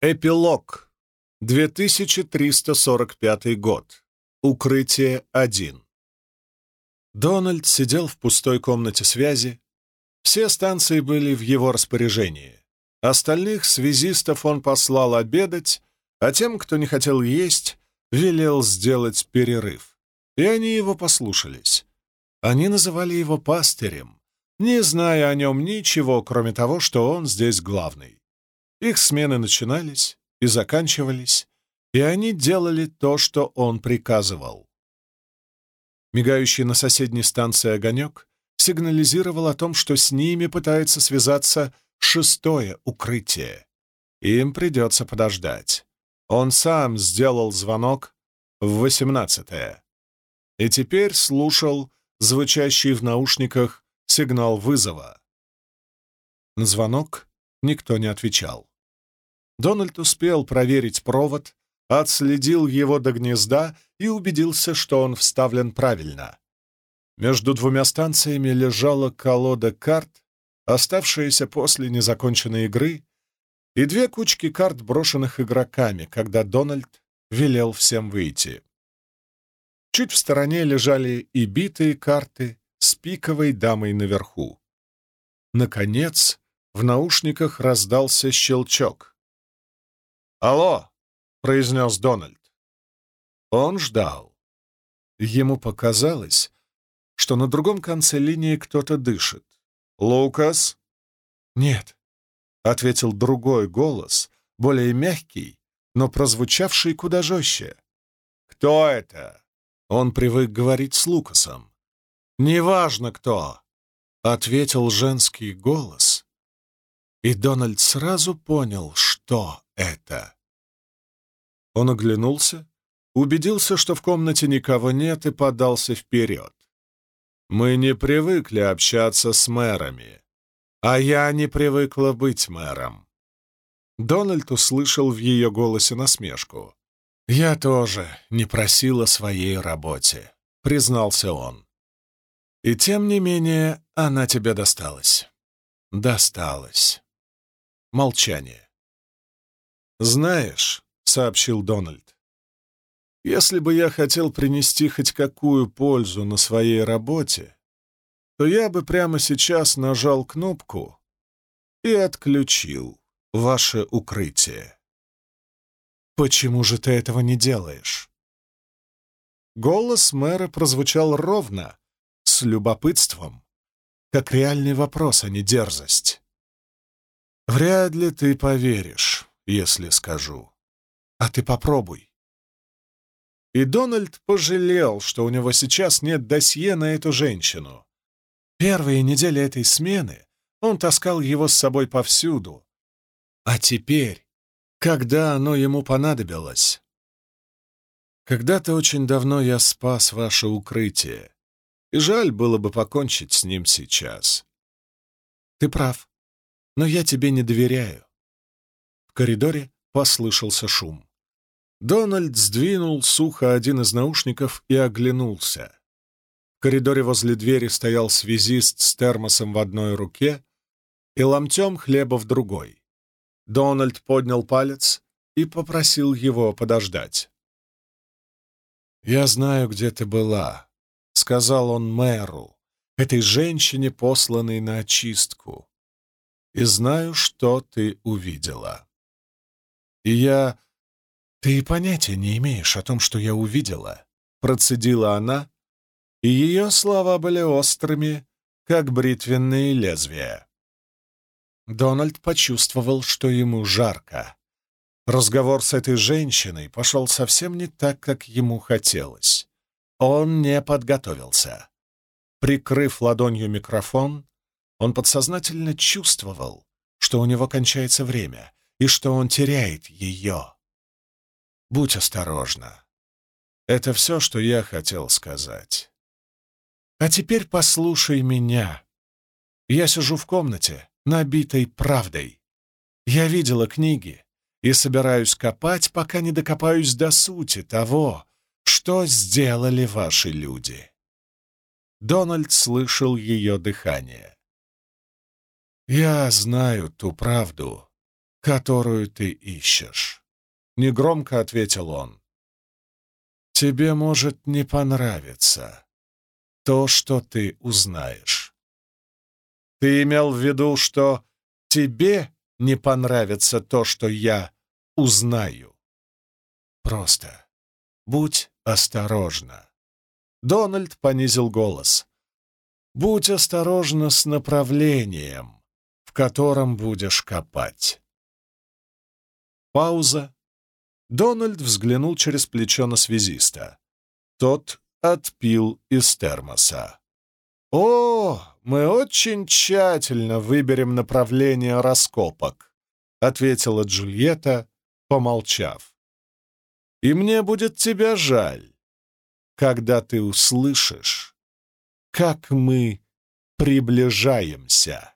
Эпилог. 2345 год. Укрытие 1. Дональд сидел в пустой комнате связи. Все станции были в его распоряжении. Остальных связистов он послал обедать, а тем, кто не хотел есть, велел сделать перерыв. И они его послушались. Они называли его пастырем, не зная о нем ничего, кроме того, что он здесь главный. Их смены начинались и заканчивались, и они делали то, что он приказывал. Мигающий на соседней станции огонек сигнализировал о том, что с ними пытается связаться шестое укрытие. Им придется подождать. Он сам сделал звонок в восемнадцатое и теперь слушал звучащий в наушниках сигнал вызова. На звонок никто не отвечал. Дональд успел проверить провод, отследил его до гнезда и убедился, что он вставлен правильно. Между двумя станциями лежала колода карт, оставшаяся после незаконченной игры, и две кучки карт, брошенных игроками, когда Дональд велел всем выйти. Чуть в стороне лежали и битые карты с пиковой дамой наверху. Наконец, в наушниках раздался щелчок. «Алло!» — произнес Дональд. Он ждал. Ему показалось, что на другом конце линии кто-то дышит. «Лукас?» «Нет», — ответил другой голос, более мягкий, но прозвучавший куда жестче. «Кто это?» Он привык говорить с Лукасом. «Неважно кто», — ответил женский голос. И Дональд сразу понял, что это. Он оглянулся, убедился, что в комнате никого нет, и подался вперед. Мы не привыкли общаться с мэрами, а я не привыкла быть мэром. Дональд услышал в ее голосе насмешку. «Я тоже не просила своей работе», — признался он. «И тем не менее она тебе досталась». «Досталась». Молчание. «Знаешь», — сообщил Дональд, — «если бы я хотел принести хоть какую пользу на своей работе, то я бы прямо сейчас нажал кнопку и отключил ваше укрытие». «Почему же ты этого не делаешь?» Голос мэра прозвучал ровно, с любопытством, как реальный вопрос, а не дерзость. «Вряд ли ты поверишь, если скажу. А ты попробуй». И Дональд пожалел, что у него сейчас нет досье на эту женщину. Первые недели этой смены он таскал его с собой повсюду. А теперь, когда оно ему понадобилось? Когда-то очень давно я спас ваше укрытие, и жаль было бы покончить с ним сейчас. Ты прав но я тебе не доверяю». В коридоре послышался шум. Дональд сдвинул сухо один из наушников и оглянулся. В коридоре возле двери стоял связист с термосом в одной руке и ломтем хлеба в другой. Дональд поднял палец и попросил его подождать. «Я знаю, где ты была», — сказал он мэру, этой женщине, посланной на очистку и знаю, что ты увидела. И я... Ты понятия не имеешь о том, что я увидела, процедила она, и ее слова были острыми, как бритвенные лезвия. Дональд почувствовал, что ему жарко. Разговор с этой женщиной пошел совсем не так, как ему хотелось. Он не подготовился. Прикрыв ладонью микрофон, он подсознательно чувствовал, что у него кончается время и что он теряет ее. Будь осторожна. Это все, что я хотел сказать. А теперь послушай меня. Я сижу в комнате, набитой правдой. Я видела книги и собираюсь копать, пока не докопаюсь до сути того, что сделали ваши люди. Дональд слышал ее дыхание. Я знаю ту правду, которую ты ищешь», — негромко ответил он. «Тебе может не понравиться то, что ты узнаешь». «Ты имел в виду, что тебе не понравится то, что я узнаю?» «Просто будь осторожна». Дональд понизил голос. «Будь осторожна с направлением, котором будешь копать». Пауза. Дональд взглянул через плечо на связиста. Тот отпил из термоса. «О, мы очень тщательно выберем направление раскопок», — ответила Джульетта, помолчав. «И мне будет тебя жаль, когда ты услышишь, как мы приближаемся».